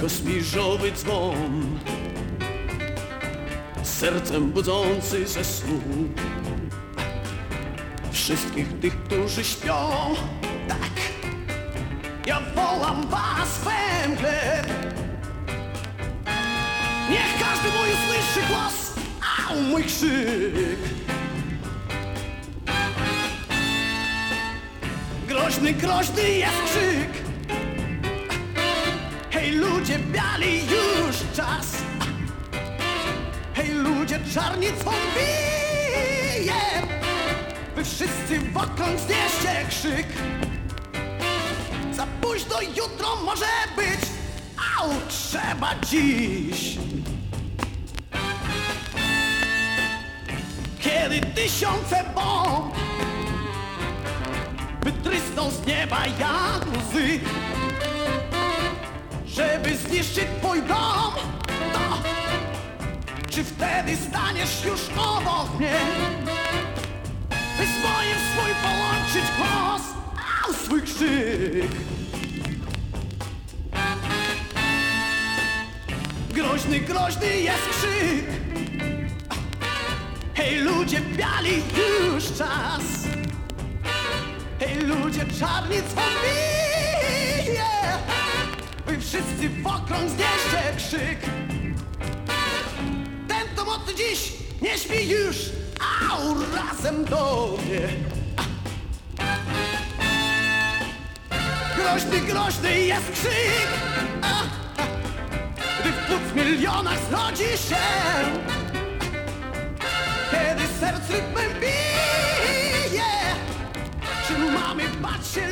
kosmiżowy dzwon. Sercem budzący ze snu. Wszystkich tych, którzy śpią. Tak. Ja wołam was we Niech każdy mój usłyszy głos. Au, mój krzyk. Groźny, groźny jest krzyk ludzie czarni, co bije Wy wszyscy wokół znieście krzyk. Za późno jutro może być Au, trzeba dziś. Kiedy tysiące bomb Wytrysną z nieba jak łzy Żeby zniszczyć twój dom czy wtedy staniesz już obok mnie? By z moim swój połączyć głos Au, swój krzyk Groźny, groźny jest krzyk. Hej ludzie biali, już czas. Hej ludzie czarni, co bije? Wy wszyscy wokół znieście krzyk już, au, razem do mnie. Groźny, groźny jest krzyk, gdy w płuc milionach zrodzi się. Kiedy serc rytmem bije, czy mamy bać się